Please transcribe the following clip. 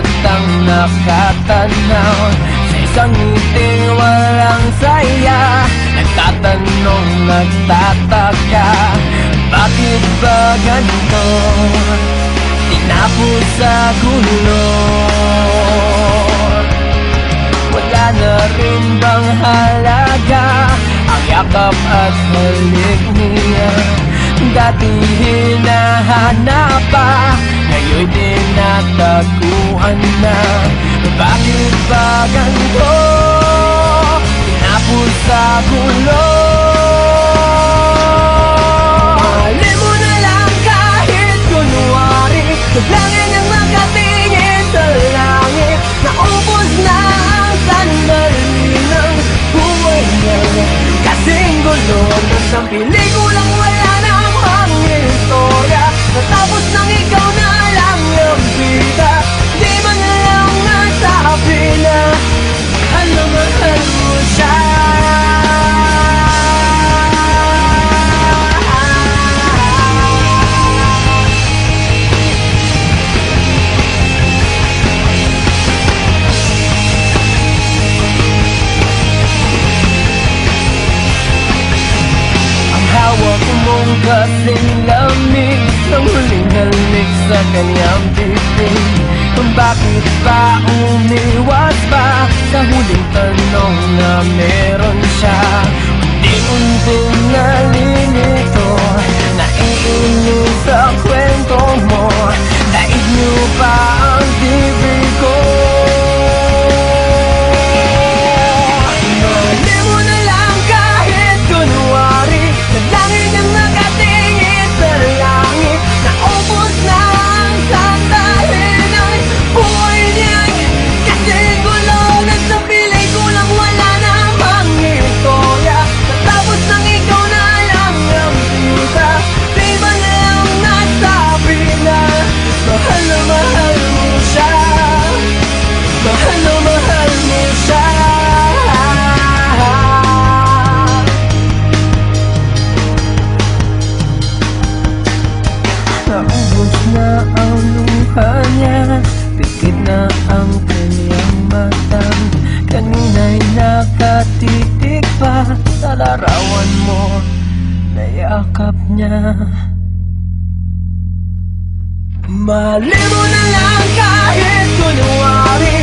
batang nakatanaw Sa isang ngiting walang saya. Nagtatanong, nagtataka Bakit ba ganito? Tinapos sa gulo. Wala na rin bang halaga? Ang yakap at halik niya Dati hinahanap pa Ngayon din nataguan na. Bakit kanyang dibdib Kung bakit ba umiwas pa Sa huling tanong na meron siya. Unti-unting mo Nayakap niya. Mali mo na lang kahit kunwari